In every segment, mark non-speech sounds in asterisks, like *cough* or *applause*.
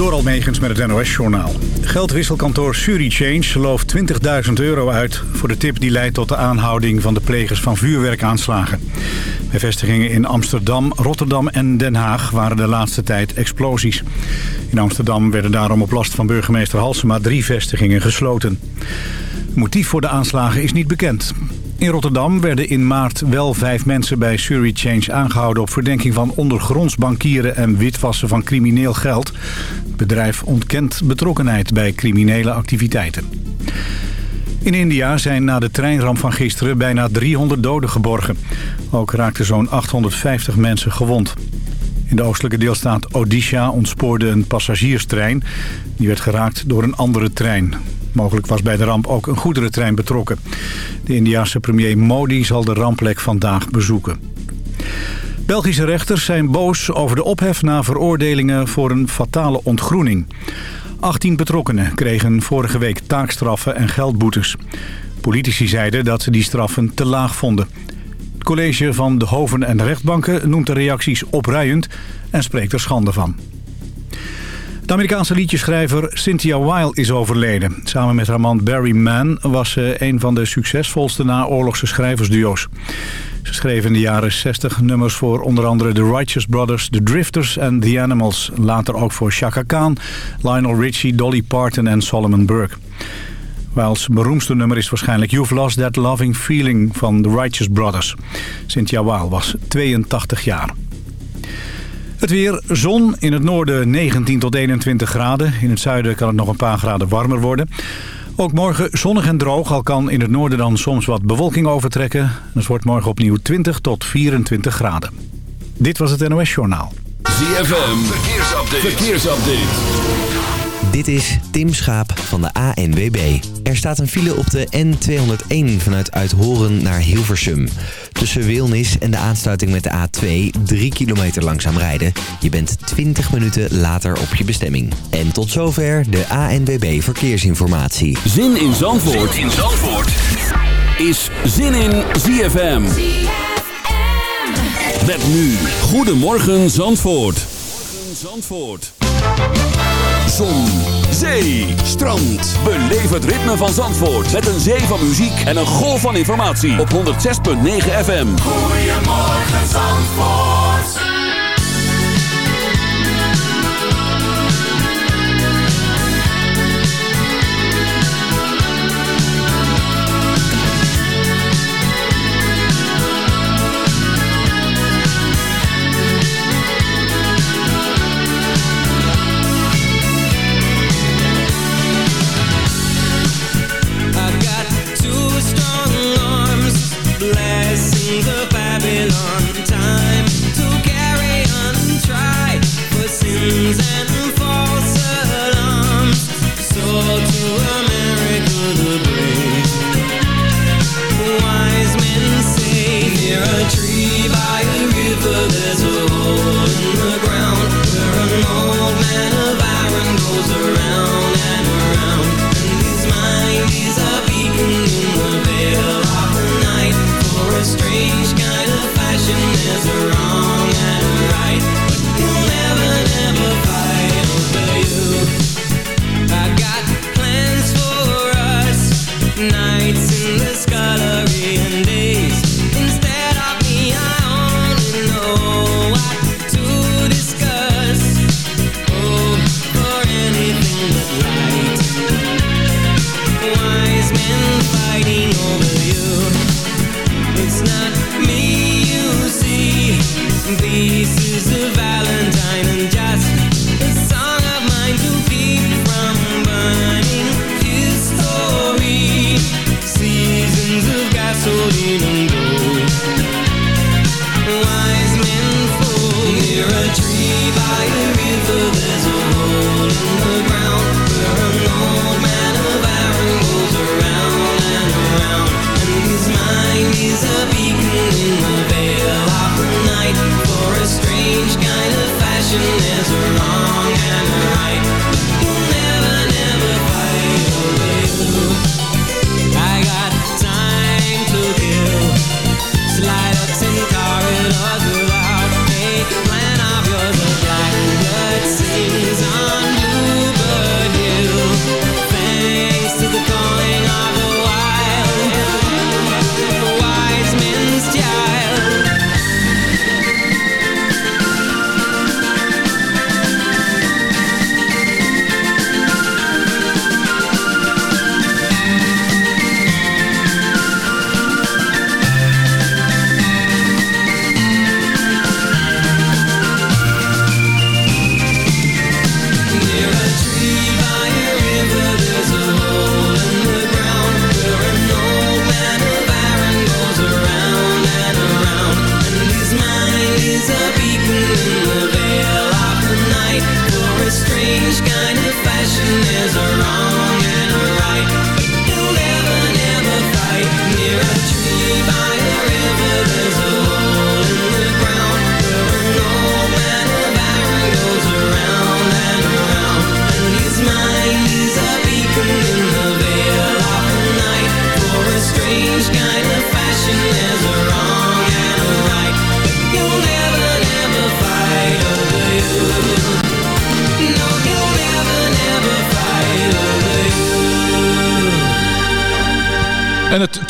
Door Almegens met het NOS-journaal. Geldwisselkantoor Surichange looft 20.000 euro uit... voor de tip die leidt tot de aanhouding van de plegers van vuurwerkaanslagen. Bij vestigingen in Amsterdam, Rotterdam en Den Haag waren de laatste tijd explosies. In Amsterdam werden daarom op last van burgemeester Halsema drie vestigingen gesloten. Motief voor de aanslagen is niet bekend. In Rotterdam werden in maart wel vijf mensen bij Surichange aangehouden... op verdenking van ondergronds bankieren en witwassen van crimineel geld. Het bedrijf ontkent betrokkenheid bij criminele activiteiten. In India zijn na de treinramp van gisteren bijna 300 doden geborgen. Ook raakten zo'n 850 mensen gewond. In de oostelijke deelstaat Odisha ontspoorde een passagierstrein. Die werd geraakt door een andere trein. Mogelijk was bij de ramp ook een goederentrein betrokken. De Indiase premier Modi zal de rampplek vandaag bezoeken. Belgische rechters zijn boos over de ophef na veroordelingen voor een fatale ontgroening. 18 betrokkenen kregen vorige week taakstraffen en geldboetes. Politici zeiden dat ze die straffen te laag vonden. Het college van de hoven en rechtbanken noemt de reacties opruiend en spreekt er schande van. De Amerikaanse liedjeschrijver Cynthia Weil is overleden. Samen met haar man Barry Mann was ze een van de succesvolste naoorlogse schrijversduo's. Ze schreef in de jaren 60 nummers voor onder andere The Righteous Brothers, The Drifters en The Animals. Later ook voor Chaka Khan, Lionel Richie, Dolly Parton en Solomon Burke. Wiles beroemdste nummer is waarschijnlijk You've Lost That Loving Feeling van The Righteous Brothers. Cynthia Weil was 82 jaar. Het weer, zon, in het noorden 19 tot 21 graden. In het zuiden kan het nog een paar graden warmer worden. Ook morgen zonnig en droog, al kan in het noorden dan soms wat bewolking overtrekken. Het wordt morgen opnieuw 20 tot 24 graden. Dit was het NOS Journaal. ZFM, verkeersupdate. verkeersupdate. Dit is Tim Schaap van de ANWB. Er staat een file op de N201 vanuit Uithoren naar Hilversum. Tussen Wilnis en de aansluiting met de A2 3 kilometer langzaam rijden. Je bent 20 minuten later op je bestemming. En tot zover de ANWB Verkeersinformatie. Zin in Zandvoort, zin in Zandvoort. is Zin in ZFM. ZFM. Met nu. Goedemorgen Zandvoort. Goedemorgen Zandvoort. Zon, zee, strand. Beleef het ritme van Zandvoort. Met een zee van muziek en een golf van informatie. Op 106.9 FM. Goedemorgen Zandvoort.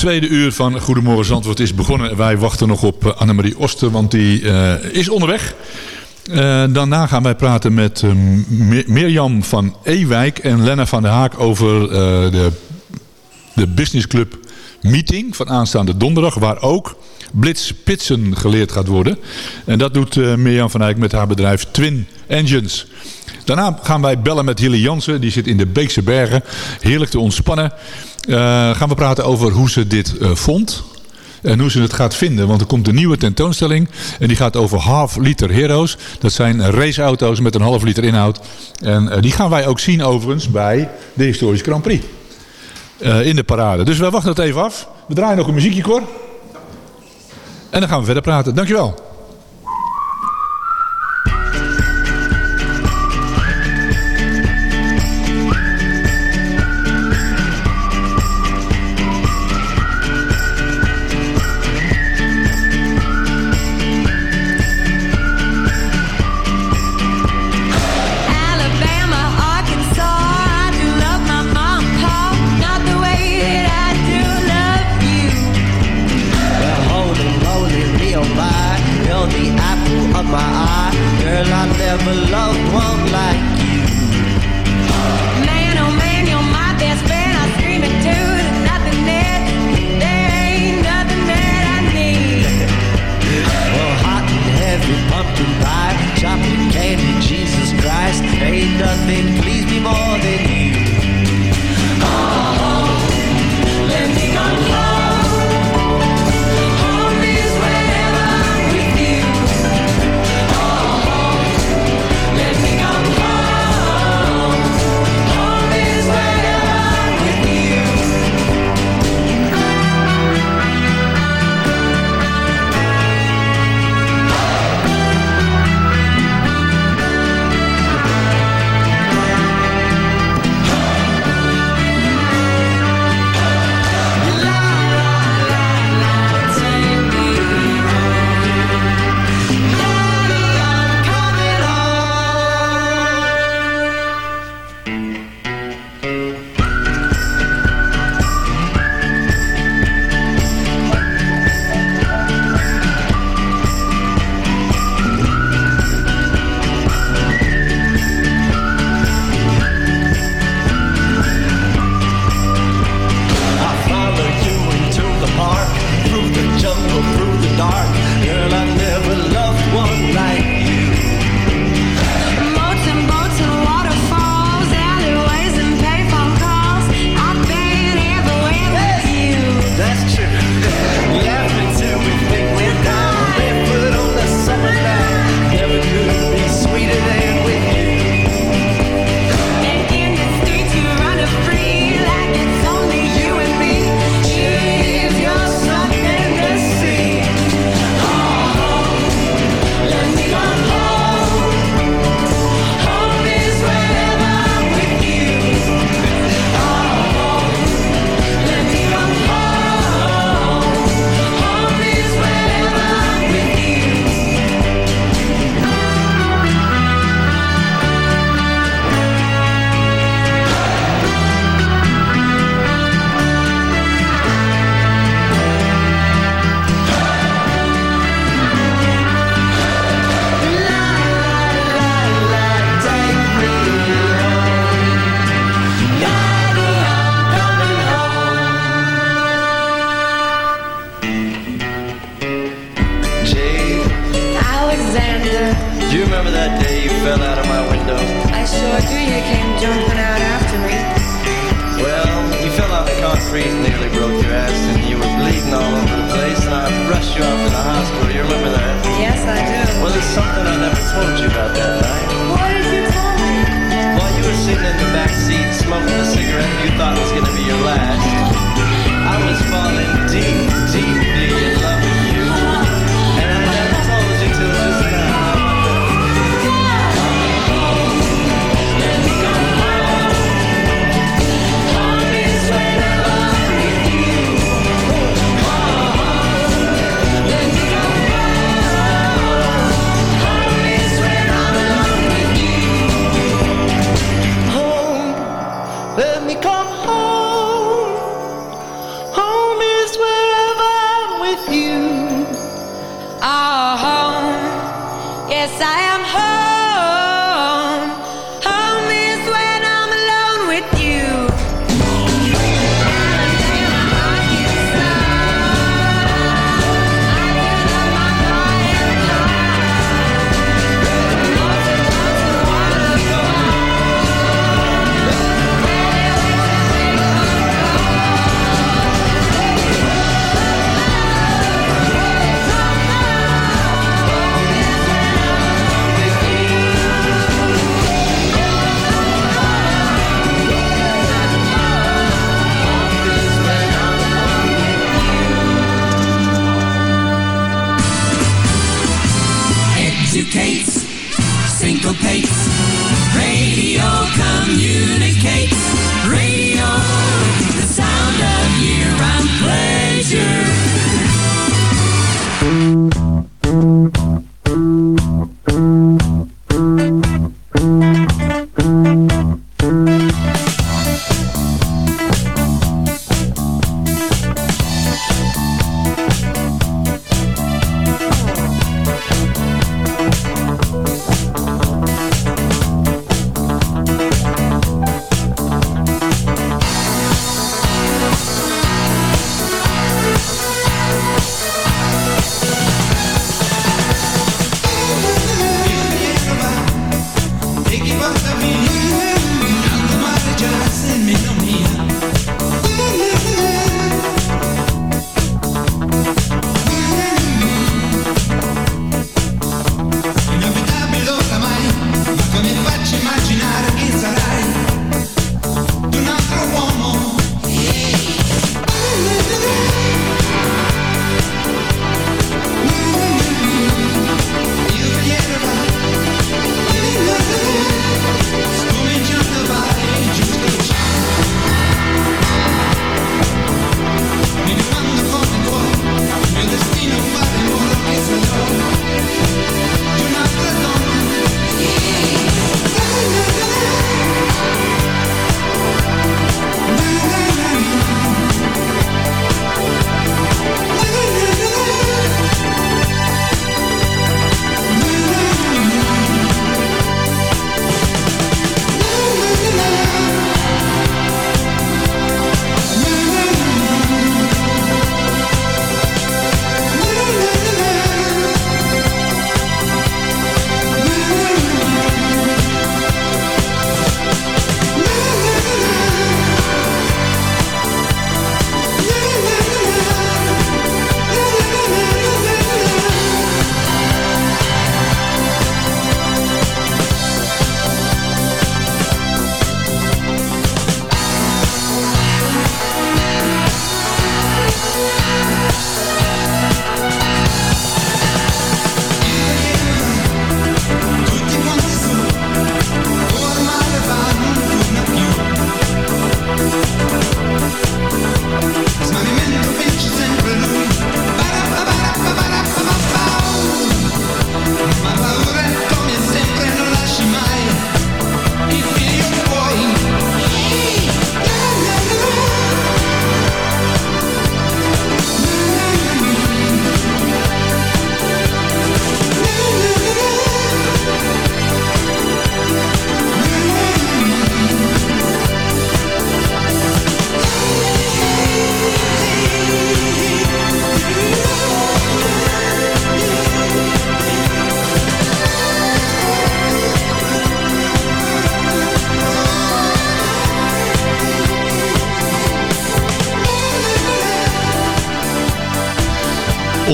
Tweede uur van Goedemorgen Zandvoort is begonnen. Wij wachten nog op eh, Annemarie Oster, want die uh, is onderweg. Uh, daarna gaan wij praten met Mirjam van Ewijk en Lena van der Haak over de, de Business Club meeting van aanstaande donderdag. Waar ook blitzpitsen geleerd gaat worden. En dat doet Mirjam van Eyck met haar bedrijf Twin Engines. Daarna gaan wij bellen met Hilly Jansen. Die zit in de Beekse Bergen. Heerlijk te ontspannen. Uh, gaan we praten over hoe ze dit uh, vond. En hoe ze het gaat vinden. Want er komt een nieuwe tentoonstelling. En die gaat over half liter heroes. Dat zijn raceauto's met een half liter inhoud. En uh, die gaan wij ook zien overigens bij de historische Grand Prix. in de parade. Dus wij wachten het even af. We draaien nog een muziekje, Cor. En dan gaan we verder praten. Dankjewel.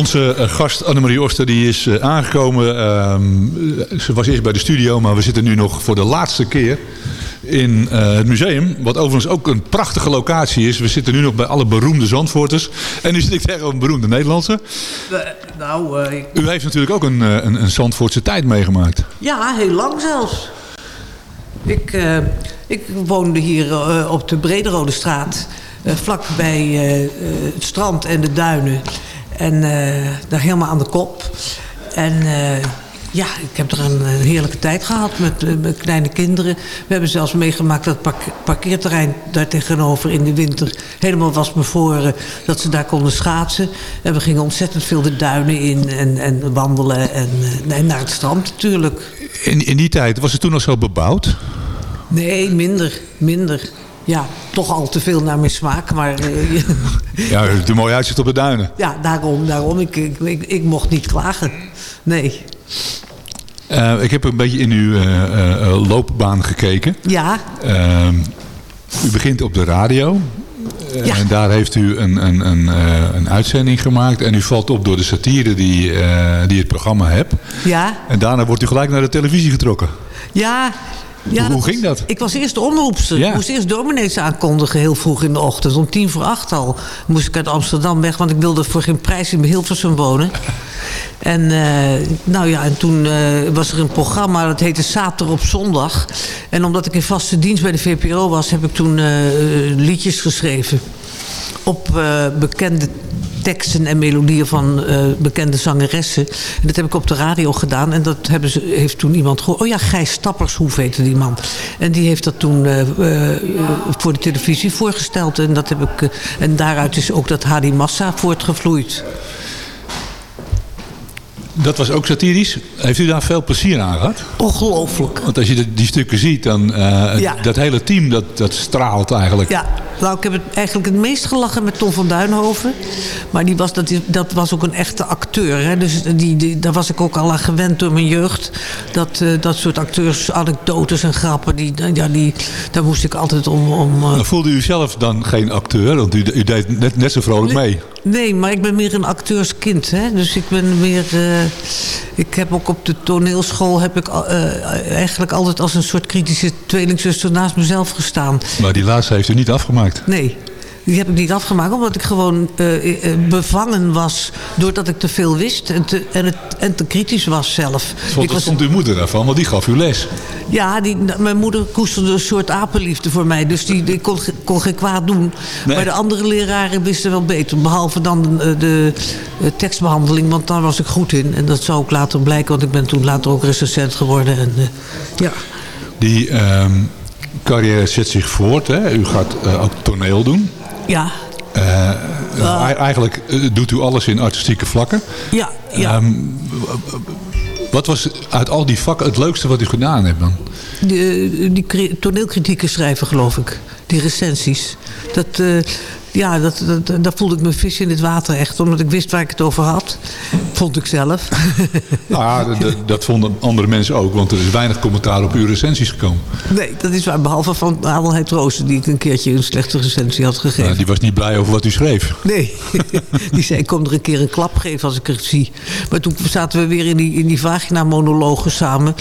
Onze eh, gast Annemarie Oster die is eh, aangekomen. Ehm, ze was eerst bij de studio, maar we zitten nu nog voor de laatste keer in uh, het museum. Wat overigens ook een prachtige locatie is. We zitten nu nog bij alle beroemde Zandvoorters. En nu zit ik tegen een beroemde Nederlandse. nou, uh. U heeft natuurlijk ook een, een, een Zandvoortse tijd meegemaakt. Ja, heel lang zelfs. Ik, uh, ik woonde hier op de Brederode straat. vlak bij het strand en de duinen. En daar helemaal aan de kop. En uh, ja, ik heb er een, heerlijke tijd gehad met, uh, met, kleine kinderen. We hebben zelfs meegemaakt dat het park parkeerterrein daar tegenover in de winter helemaal was bevroren. Dat ze daar konden schaatsen. En we gingen ontzettend veel de duinen in en, en wandelen. En, en naar het strand natuurlijk. In, in die tijd, was het toen nog zo bebouwd? Nee, minder, minder ja, toch al te veel naar mijn smaak. Maar, uh, *laughs* ja, u heeft een mooi uitzicht op de duinen. Ja, daarom. daarom. Ik, ik, ik, ik mocht niet klagen. Nee. Uh, ik heb een beetje in uw uh, loopbaan gekeken. Ja. Ehm, u begint op de radio. Ja. En daar heeft u een, een, een, een uitzending gemaakt. En u valt op door de satire die, die het programma hebt. Ja. En daarna wordt u gelijk naar de televisie getrokken. Ja, hoe, hoe ging dat? Ik was eerst de omroepster. Ja. Ik moest eerst dominees aankondigen heel vroeg in de ochtend. Om tien voor acht al moest ik uit Amsterdam weg. Want ik wilde voor geen prijs in Hilversum wonen. En, eh, nou ja, en toen eh, was er een programma, dat heette Zaterdag op zondag. En omdat ik in vaste dienst bij de VPRO was... heb ik toen eh, liedjes geschreven. Op eh, bekende teksten en melodieën van eh, bekende zangeressen. En dat heb ik op de radio gedaan. En dat hebben ze, heeft toen iemand gehoord. Oh ja, Gijs Stappershoef heette die man. En die heeft dat toen eh, voor de televisie voorgesteld. En, dat heb ik, en daaruit is ook dat Hadi Massa voortgevloeid. Dat was ook satirisch. Heeft u daar veel plezier aan gehad? Ongelooflijk. Want als je die stukken ziet, dan Ja. dat hele team, dat, dat straalt eigenlijk. Ja, nou, ik heb het eigenlijk het meest gelachen met Tom van Duinhoven. Maar die was, dat, dat was ook een echte acteur. Hè? Dus die, die, daar was ik ook al aan gewend door mijn jeugd. Dat, eh, dat soort acteurs, anekdotes en grappen, die, ja, die, daar moest ik altijd om... om eh, Maar Voelde u zelf dan geen acteur? Want u, u deed net, net zo vrolijk mee. Nee, maar ik ben meer een acteurskind. Hè? Dus ik ben meer... eh, ik heb ook op de toneelschool... heb ik eh, eigenlijk altijd als een soort kritische tweelingzuster naast mezelf gestaan. Maar die laatste heeft u niet afgemaakt. Nee, die heb ik niet afgemaakt. Omdat ik gewoon eh, eh, bevangen was... doordat ik te veel wist en te, en het, en te kritisch was zelf. Wat was, vond uw moeder daarvan? Want die gaf u les. ja, die, mijn moeder koesterde een soort apenliefde voor mij. Dus die, die kon, kon geen kwaad doen. Nee. Maar de andere leraren wisten wel beter. Behalve dan eh, de, eh, tekstbehandeling. Want daar was ik goed in. En dat zou ook later blijken. Want ik ben toen later ook recensent geworden. En, ja. Die ehm, carrière zet zich voort. Hè? U gaat ook toneel doen. Ja, Eh, Eigenlijk eh, doet u alles in artistieke vlakken. ja, ja. Ehm, wat was uit al die vakken het leukste wat u gedaan hebt dan? die, die cri- toneelkritieken schrijven, geloof ik. Die recensies. Dat, eh, ja, dat, dat, daar voelde ik mijn vis in het water echt. Omdat ik wist waar ik het over had. Vond ik zelf. *laughs* Nou ja, dat vonden andere mensen ook. Want er is weinig commentaar op uw recensies gekomen. nee, dat is waar. Behalve van Adelheid Roosen, die ik een keertje een slechte recensie had gegeven. Nou, die was niet blij over wat u schreef. Nee, *laughs* die zei ik kom er een keer een klap geven als ik het zie. Maar toen zaten we weer in die, in die vagina-monologen samen.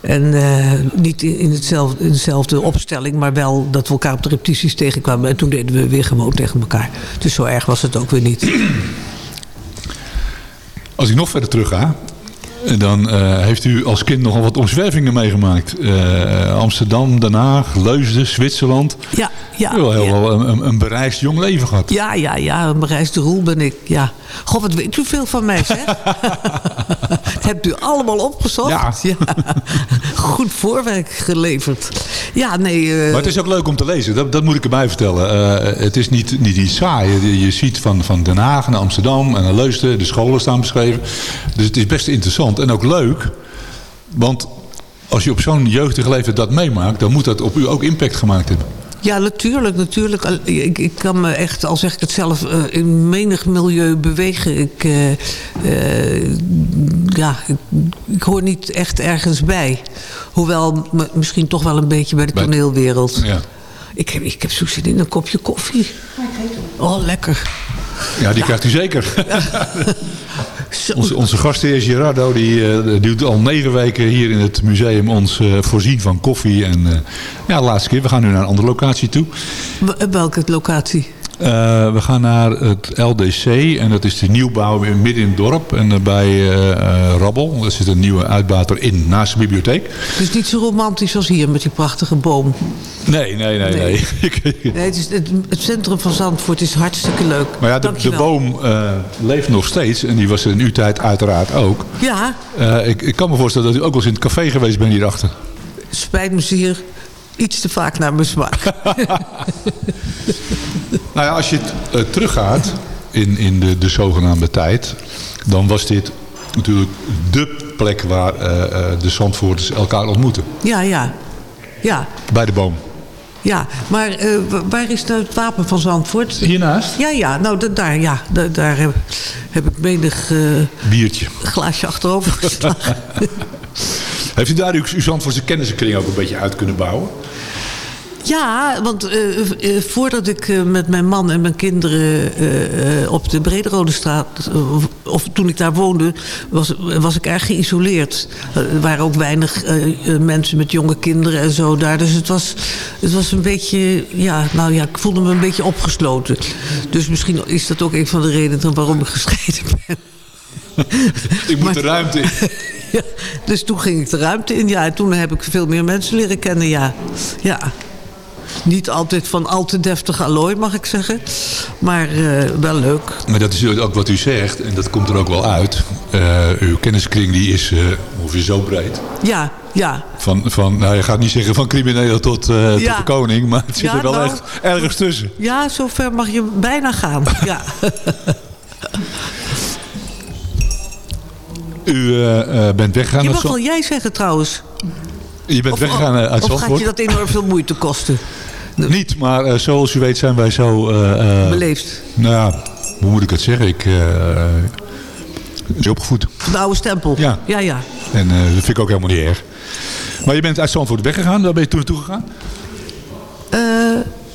En eh, niet in, in, hetzelfde, in dezelfde opstelling, maar wel dat we elkaar op de repetities tegenkwamen. En toen deden we weer gewoon tegen elkaar. Dus zo erg was het ook weer niet. Als ik nog verder terug ga, dan eh, heeft u als kind nogal wat omzwervingen meegemaakt. Eh, Amsterdam, Den Haag, Leusden, Zwitserland. Ja, ja. U wel ja. heel wel een, een, een bereisd jong leven gehad. Ja, ja, ja, een bereisde roel ben ik. Ja. God, wat weet u veel van mij, zeg. *laughs* Hebt u allemaal opgezocht? Ja. *laughs* Goed voorwerk geleverd. Ja, nee... eh, Maar het is ook leuk om te lezen, dat, dat moet ik erbij vertellen. Het is niet, niet iets saai. Je, je ziet van, van Den Haag naar Amsterdam en naar Leusden, de scholen staan beschreven. Dus het is best interessant en ook leuk. Want als je op zo'n jeugdige leeftijd dat meemaakt, dan moet dat op u ook impact gemaakt hebben. Ja, natuurlijk, natuurlijk. Ik, ik kan me echt, al zeg ik het zelf, eh, in menig milieu bewegen. Ik, eh, eh, ja, ik, ik hoor niet echt ergens bij. Hoewel misschien toch wel een beetje bij de toneelwereld. Ja, Ik, heb, ik heb zo zin in een kopje koffie. Oh, lekker. ja die krijgt u zeker. *laughs* Onze, onze gastheer Gerardo, die, eh, die doet al negen weken hier in het museum ons eh, voorzien van koffie. En eh, ja, laatste keer, we gaan nu naar een andere locatie toe. W- Welke locatie? Eh, we gaan naar het LDC en dat is de nieuwbouw in- midden in het dorp. En bij eh, eh, Rabbel, daar zit een nieuwe uitbater in, naast de bibliotheek. Het is niet zo romantisch als hier met die prachtige boom. Nee, nee, nee. nee. Nee, *laughs* het, is, het, het centrum van Zandvoort is hartstikke leuk. maar ja, de, boom leeft nog steeds en die was er in uw tijd uiteraard ook. Ja, ik, ik kan me voorstellen dat u ook wel eens in het café geweest bent hierachter. spijt me zeer. Iets te vaak naar mijn smaak. *laughs* *laughs* Nou ja, als je het, eh, teruggaat in, in de, de zogenaamde tijd, dan was dit natuurlijk de plek waar eh, eh, de Zandvoorters elkaar ontmoeten. Ja, ja. Ja, Bij de boom. ja. Maar eh, wa- waar is nou het wapen van Zandvoort? Hiernaast? Ja, ja. Nou, da- daar, ja. Da- daar heb, heb ik menig eh, Biertje. glaasje achterover geslagen. *laughs* Heeft u daar uw, uw Zandvoortse kennissenkring ook een beetje uit kunnen bouwen? Ja, want uh, uh, voordat ik uh, met mijn man en mijn kinderen op de Brederode straat... of toen ik daar woonde, was, was ik erg geïsoleerd. Er waren ook weinig mensen met jonge kinderen en zo daar. Dus het was, het was een beetje... Ja, nou ja, ik voelde me een beetje opgesloten. Dus misschien is dat ook een van de redenen waarom ik gescheiden ben. ik moet maar, de ruimte in. *laughs* ja, dus toen ging ik de ruimte in. Ja, en toen heb ik veel meer mensen leren kennen, ja. Ja. Niet altijd van al te deftig allooi, mag ik zeggen. Maar uh, wel leuk. Maar dat is ook wat u zegt. En dat komt er ook wel uit. Uh, uw kenniskring die is uh, ongeveer zo breed. Ja, ja. Van, van, nou, je gaat niet zeggen van crimineel tot, ja. tot de koning. Maar het zit ja, er wel nou, echt ergens tussen. Ja, zover mag je bijna gaan. ja. *laughs* U bent weggegaan. Je mag wel jij zeggen trouwens. Je bent of, weggegaan uit Zandvoort. Of gaat je dat enorm veel moeite kosten? Niet, maar uh, zoals u weet zijn wij zo... Uh, Beleefd. Nou ja, hoe moet ik het zeggen? Ik is opgevoed. De oude stempel. Ja. Ja, ja. En dat vind ik ook helemaal niet erg. Maar je bent uit Zandvoort weggegaan. Waar ben je toen naartoe gegaan?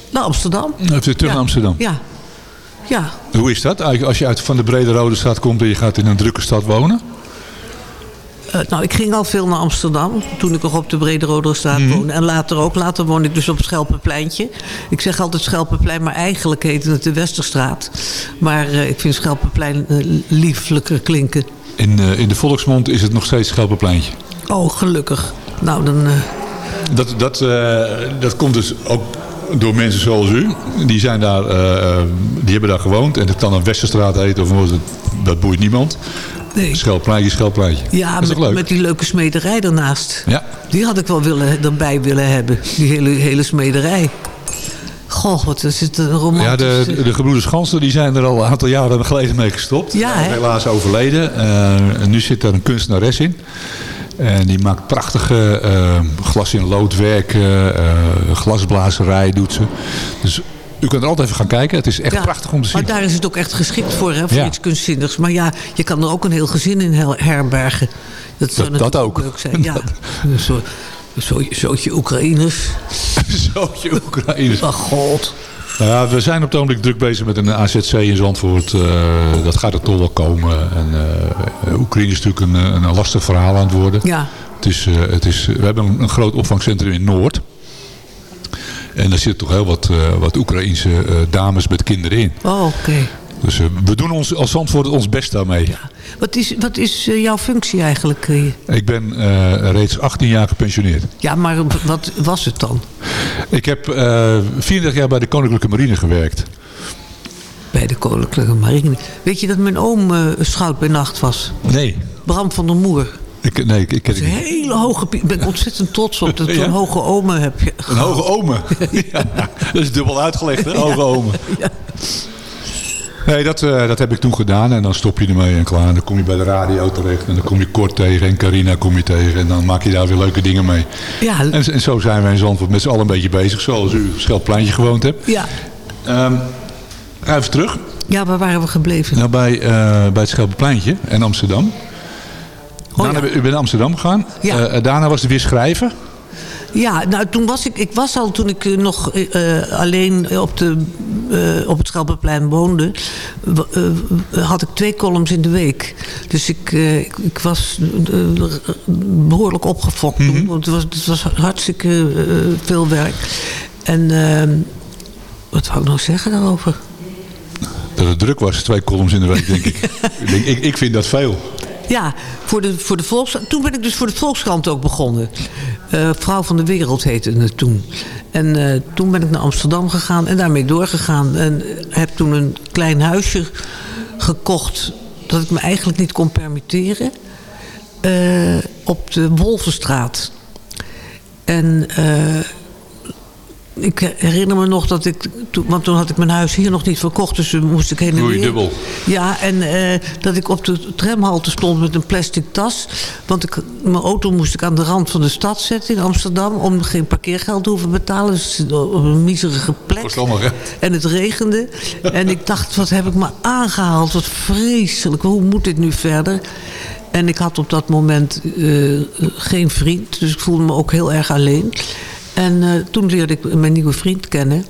naar Amsterdam. Terug ja. naar Amsterdam. Ja. Ja. Hoe is dat? Als je uit van de Brede Rode Stad komt en je gaat in een drukke stad wonen? Uh, nou, ik ging al veel naar Amsterdam. Toen ik nog op de Brede straat mm. woonde. En later ook. Later woonde ik dus op Schelpenpleintje. Ik zeg altijd Schelpenplein, maar eigenlijk heette het de Westerstraat. Maar uh, ik vind Schelpenplein uh, lieflijker klinken. In, in de volksmond is het nog steeds Schelpenpleintje? Oh, gelukkig. Nou, dan... Dat, dat, dat komt dus ook door mensen zoals u. Die, zijn daar, die hebben daar gewoond. En het kan een Westerstraat heten of dat, dat boeit niemand. Nee. Schelpleintje, Schelpleintje. Ja, met, leuk? met die leuke smederij daarnaast. Ja. Die had ik wel willen, erbij willen hebben. Die hele, hele smederij. Goh, wat is het een romantisch... Ja, de, de gebroeders Gansen die zijn er al een aantal jaren geleden mee gestopt. Ja? Helaas overleden. Uh, en nu zit daar een kunstenares in. En die maakt prachtige uh, glas in loodwerk, uh, glasblazerij doet ze. Dus u kunt er altijd even gaan kijken. Het is echt ja, prachtig om te zien. Maar daar is het ook echt geschikt voor, hè, voor ja. iets kunstzinnigs. Maar ja, je kan er ook een heel gezin in herbergen. Dat, zou dat, dat ook. leuk zijn. Ja, *laughs* zo, zo, zootje Oekraïners. zootje Oekraïners. Ach, god. Nou ja, we zijn op het ogenblik druk bezig met een AZC in Zandvoort. Uh, dat gaat er toch wel komen. En, uh, Oekraïne is natuurlijk een, een lastig verhaal aan het worden. Ja. Het is, uh, het is, we hebben een, een groot opvangcentrum in Noord. En daar zitten toch heel wat, uh, wat Oekraïense uh, dames met kinderen in. Oh, oké. Okay. Dus uh, we doen ons, als Zandvoort ons best daarmee. Ja. Wat is, wat is jouw functie eigenlijk? Ik ben reeds 18 jaar gepensioneerd. Ja, maar wat was het dan? Ik heb 34 jaar bij de Koninklijke Marine gewerkt. Bij de Koninklijke Marine. Weet je dat mijn oom schout bij nacht was? Nee. Bram van der Moer. Ik, nee, ik, ik ken het niet. Een hele hoge... Ik ben ontzettend trots op dat Ja? zo'n hoge ome heb. je Een hoge ome? *laughs* ja. Dat is dubbel uitgelegd, hè? Hoge ome. Ja. Nee, dat, uh, dat heb ik toen gedaan. En dan stop je ermee en klaar. En dan kom je bij de radio terecht. En dan kom je Kort tegen. En Carina kom je tegen. En dan maak je daar weer leuke dingen mee. Ja. En, en zo zijn wij in Zandvoort met z'n allen een beetje bezig. Zoals u op Schelpleintje gewoond hebt. Ja. Um, ga even terug. Ja, waar waren we gebleven? Nou, bij, uh, bij het Schelpenpleintje in Amsterdam. Oh, daarna, ja. U bent naar Amsterdam gegaan. Ja. Uh, daarna was het weer schrijven. Ja, nou toen was ik, ik was al toen ik uh, nog uh, alleen op, de, uh, op het Schelpenplein woonde, had ik twee columns in de week. Dus ik, ik, ik, was behoorlijk opgefokt toen, mm -hmm. want het was, het was hartstikke veel werk. En ehm, wat wou ik nog zeggen daarover? Dat het druk was, twee columns in de week, denk ik. *laughs* ik. Ik vind dat veel. Ja, voor de, voor de Volkskrant. Toen ben ik dus voor de Volkskrant ook begonnen. Uh, Vrouw van de Wereld heette het toen. En uh, toen ben ik naar Amsterdam gegaan en daarmee doorgegaan. En heb toen een klein huisje gekocht dat ik me eigenlijk niet kon permitteren. Uh, op de Wolvenstraat. En ik herinner me nog dat ik... Want toen had ik mijn huis hier nog niet verkocht. Dus toen moest ik heen en weer. dubbel. Ja, en uh, dat ik op de tramhalte stond met een plastic tas. Want ik, mijn auto moest ik aan de rand van de stad zetten in Amsterdam. Om geen parkeergeld te hoeven betalen. Dus op een miserige plek. Sommige. En het regende. en ik dacht, wat heb ik me aangehaald. Wat vreselijk. Hoe moet dit nu verder? En ik had op dat moment uh, geen vriend. Dus ik voelde me ook heel erg alleen. En toen leerde ik mijn nieuwe vriend kennen.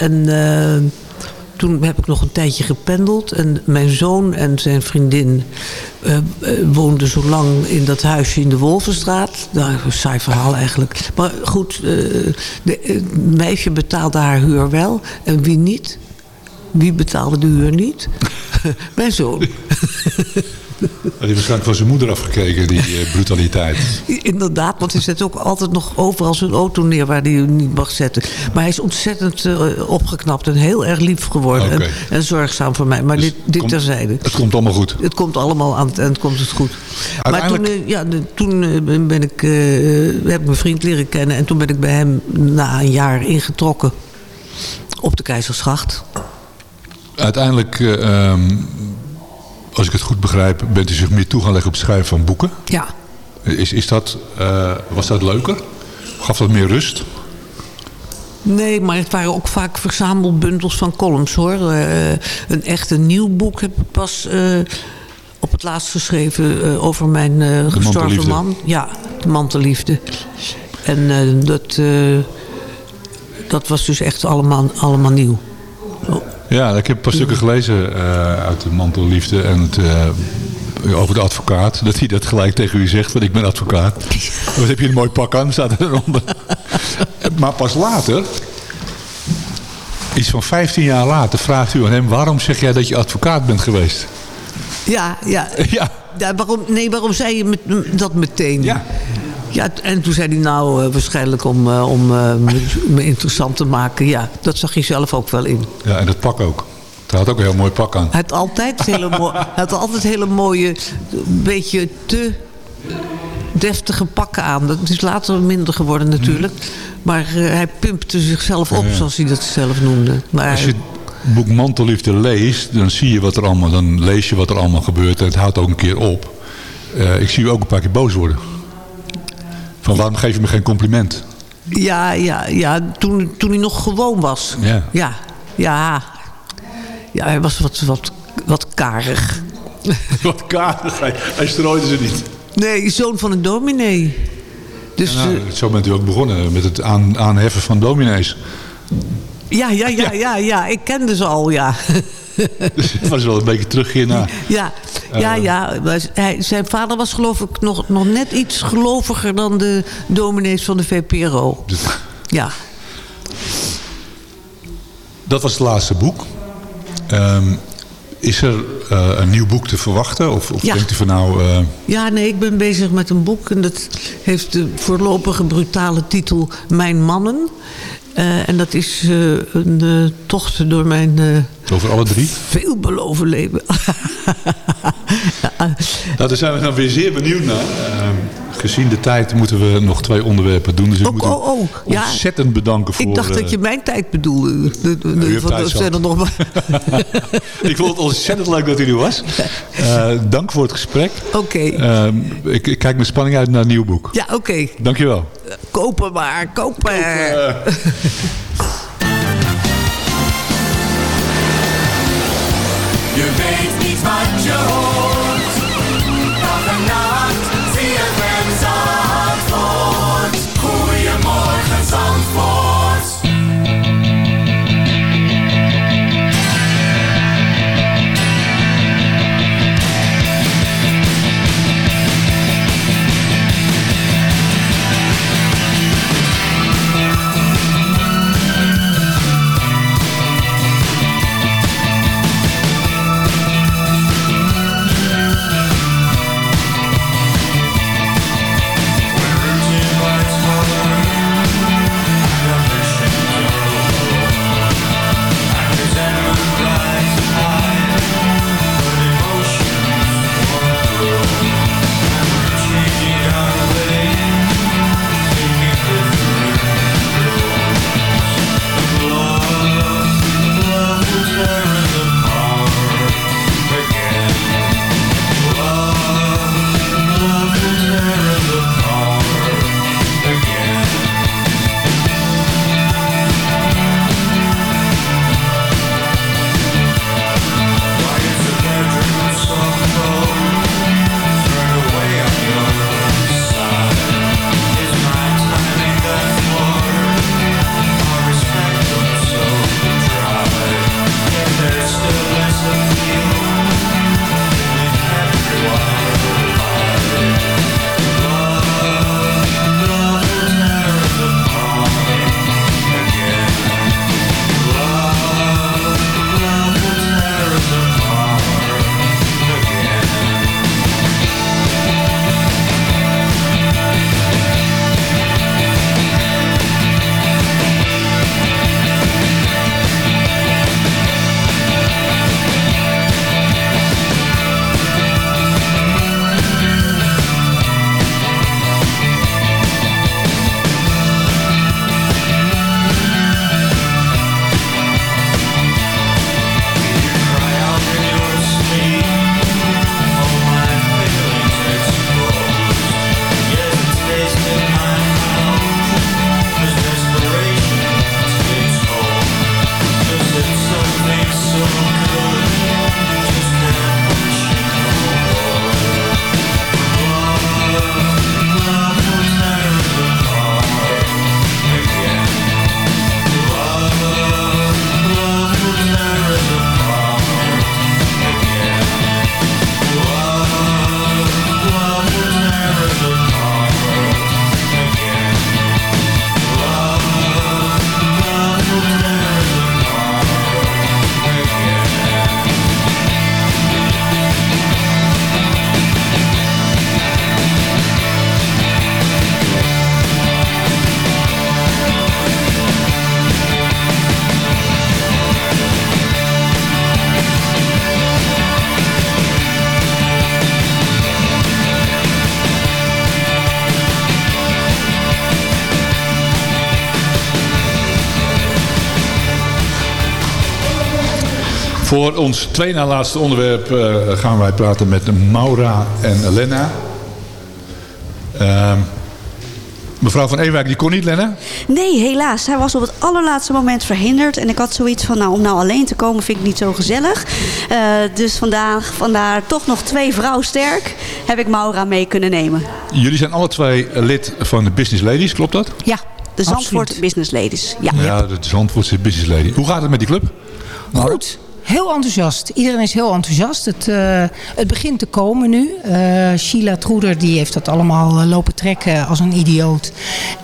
en toen heb ik nog een tijdje gependeld. En mijn zoon en zijn vriendin woonden zo lang in dat huisje in de Wolvenstraat. Nou, een saai verhaal eigenlijk. Maar goed, de, meisje betaalde haar huur wel. En wie niet? Wie betaalde de huur niet? *laughs* mijn zoon. *laughs* Hij heeft waarschijnlijk van zijn moeder afgekeken, die uh, brutaliteit. Inderdaad, want hij zet ook altijd nog overal zijn auto neer waar hij niet mag zetten. Maar hij is ontzettend uh, opgeknapt en heel erg lief geworden. Okay. En, en, zorgzaam voor mij. Maar dus dit, dit komt, terzijde. Het komt allemaal goed. Het komt allemaal aan het eind komt het goed. Maar toen, uh, ja, toen ben ik, heb ik mijn vriend leren kennen. En toen ben ik bij hem na een jaar ingetrokken op de Keizersgracht. Uiteindelijk um, als ik het goed begrijp, bent u zich meer toe gaan leggen op het schrijven van boeken. Ja. Is, is dat, uh, was dat leuker? Gaf dat meer rust? Nee, maar het waren ook vaak verzamelbundels van columns hoor. Uh, een echt een nieuw boek heb ik pas uh, op het laatst geschreven over mijn gestorven man. Ja, de mantelliefde. En dat, dat was dus echt allemaal, allemaal nieuw. Ja, ik heb een paar stukken gelezen uh, uit de mantelliefde en het, uh, over de advocaat. Dat hij dat gelijk tegen u zegt, want ik ben advocaat. *laughs* Wat heb je een mooi pak aan, staat eronder. maar pas later, iets van 15 jaar later, vraagt u aan hem... waarom zeg jij dat je advocaat bent geweest? Ja, ja. *laughs* ja. ja waarom, nee, waarom zei je dat meteen? Ja. Ja, en toen zei hij nou uh, waarschijnlijk om, uh, om uh, me interessant te maken. Ja, dat zag je zelf ook wel in. Ja, en dat pak ook. Hij had ook een heel mooi pak aan. Hij had altijd hele, mooi, had altijd hele mooie, beetje te deftige pakken aan. Dat is later minder geworden natuurlijk. Maar hij pimpte zichzelf op, ja. zoals hij dat zelf noemde. Maar, Als je het boek Mantelliefde leest, dan zie je wat er allemaal, dan lees je wat er allemaal gebeurt. En het houdt ook een keer op. ik zie u ook een paar keer boos worden. Van waarom geef je me geen compliment? Ja, ja, ja toen, toen hij nog gewoon was. Ja. Ja, ja. ja hij was wat, wat, wat karig. *laughs* wat karig? Hij, hij strooide ze niet. Nee, zoon van een dominee. Dus, ja, nou, zo bent u ook begonnen met het aan, aanheffen van dominees. Ja, ja, ja, ja, ja. Ik kende ze al, ja. *laughs* dus het was wel een beetje terug hierna. Ja, ja, uh, ja. Hij, zijn vader was geloof ik nog, nog net iets geloviger dan de dominees van de VPRO. Ja. Dat was het laatste boek. Um, is er uh, een nieuw boek te verwachten? Of, of ja. denkt u van nou... Uh... Ja, nee, ik ben bezig met een boek. En dat heeft de voorlopige brutale titel Mijn Mannen. Uh, en dat is uh, een uh, tocht door mijn... Over alle drie? Veelbeloven leven. *laughs* nou, daar zijn we dan weer zeer benieuwd naar. Ehm, gezien de tijd moeten we nog twee onderwerpen doen. Dus ik oh, moet oh, oh. Ja, ontzettend bedanken voor... Ik dacht dat je mijn tijd bedoelde. De, de, de, van, tijd zijn er nog maar... *laughs* ik vond het ontzettend leuk dat u er was. *laughs* dank voor het gesprek. Oké. Okay. Uh, ik, ik, kijk met spanning uit naar een nieuw boek. Ja, oké. Okay. Dankjewel. Uh, kopen maar, kopen. Je weet niet wat je Voor ons twee na laatste onderwerp eh, gaan wij praten met Maura en Lena. Ehm, mevrouw van Ewijk, die kon niet, Lena? Nee, helaas. Hij was op het allerlaatste moment verhinderd. En ik had zoiets van, nou, om nou alleen te komen vind ik niet zo gezellig. Eh, dus vandaag, vandaar toch nog twee vrouwen sterk heb ik Maura mee kunnen nemen. Jullie zijn alle twee lid van de Business Ladies, klopt dat? Ja, de Zandvoort Absoluut. Business Ladies. Ja. Ja, de Zandvoortse Business Lady. Hoe gaat het met die club? Goed. Heel enthousiast. Iedereen is heel enthousiast. Het, eh, het begint te komen nu. Eh, Sheila Troeder die heeft dat allemaal eh, lopen trekken als een idioot.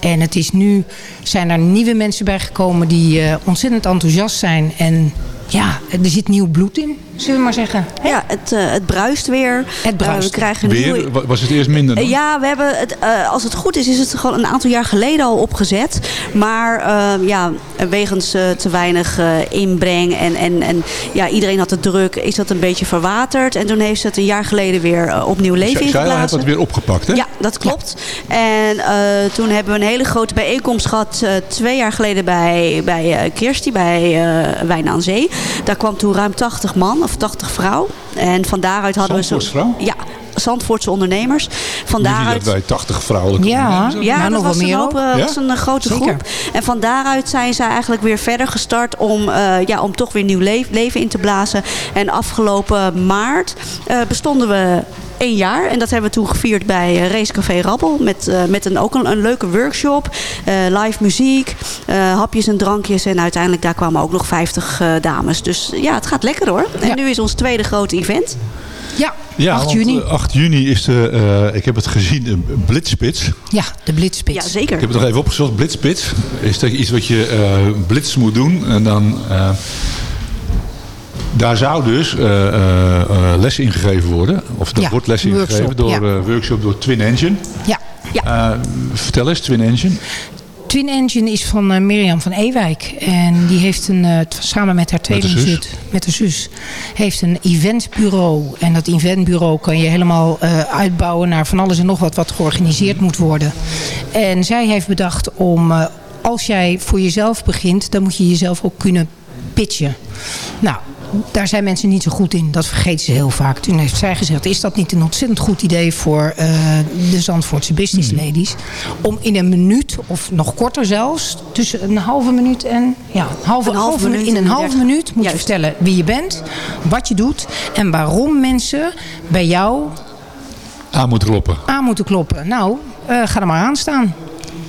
En het is nu, zijn er nieuwe mensen bijgekomen die ontzettend enthousiast zijn. En ja, er zit nieuw bloed in, zullen we maar zeggen. Ja, het, eh, het bruist weer. Het bruist. Eh, we krijgen nieuwe... Weer? Wa- Was het eerst minder? dan? Ja, we hebben het, eh, als het goed is, is het gewoon een aantal jaar geleden al opgezet. Maar eh, ja, wegens eh, te weinig eh, inbreng en, en, en ja, iedereen had het druk, is dat een beetje verwaterd. En toen heeft ze het een jaar geleden weer opnieuw leven Sheila heeft ingeblazen. dat weer opgepakt, hè? Ja, dat klopt. En eh, toen hebben we een hele grote bijeenkomst gehad. eh, twee jaar geleden bij, bij eh Kirsty, bij eh Wijn aan Zee. Daar kwam toen ruim 80 man of 80 vrouw. En van daaruit hadden we zo... Ja, Zandvoortse ondernemers. Van daaruit... dat wij 80 vrouwelijke Ja. Ja, Nou, dat nog was wel een, meer hoop, ook. eh, Ja? was een eh, grote Zeker. groep. En van daaruit zijn ze eigenlijk weer verder gestart om, eh, ja, om toch weer nieuw le- leven in te blazen. En afgelopen maart eh, bestonden we één jaar. En dat hebben we toen gevierd bij Racecafé Rabbel. Met, eh, met een, ook een, een leuke workshop. eh, live muziek, eh, hapjes en drankjes. En uiteindelijk daar kwamen ook nog 50 eh, dames. Dus ja, het gaat lekker hoor. En Ja. nu is ons tweede grote event. Ja, Ja, 8 want, juni. eh, 8 juni is de, eh, ik heb het gezien, een blitzspits. Ja, de blitspits. Ja, Ik zeker. heb het nog even opgezocht. Blitzspits is dat iets wat je eh blitz moet doen. En dan, eh, daar zou dus eh, eh, eh, les in gegeven worden. Of er Ja, wordt les in workshop, gegeven door ja. eh, workshop door Twin Engine. Ja. Eh, vertel eens, Twin Engine. Twin Engine is van eh, Mirjam van Ewijk. En die heeft een, eh, samen met haar Met de zus? tweelingzus, met de zus, heeft een eventbureau. En dat eventbureau kan je helemaal eh, uitbouwen naar van alles en nog wat wat georganiseerd moet worden. En zij heeft bedacht om, als jij voor jezelf begint, dan moet je jezelf ook kunnen pitchen. Nou, daar zijn mensen niet zo goed in. Dat vergeten ze heel vaak. Toen heeft zij gezegd, is dat niet een ontzettend goed idee voor eh, de Zandvoortse business Hmm. ladies? Om in een minuut, of nog korter zelfs, tussen een halve minuut en... Ja, een halve, Een halve halve minuut in een en halve 30. minuut moet je vertellen wie je bent, wat je doet... en waarom mensen bij jou Aan moet kloppen. aan moeten kloppen. Nou, eh, ga er maar aan staan.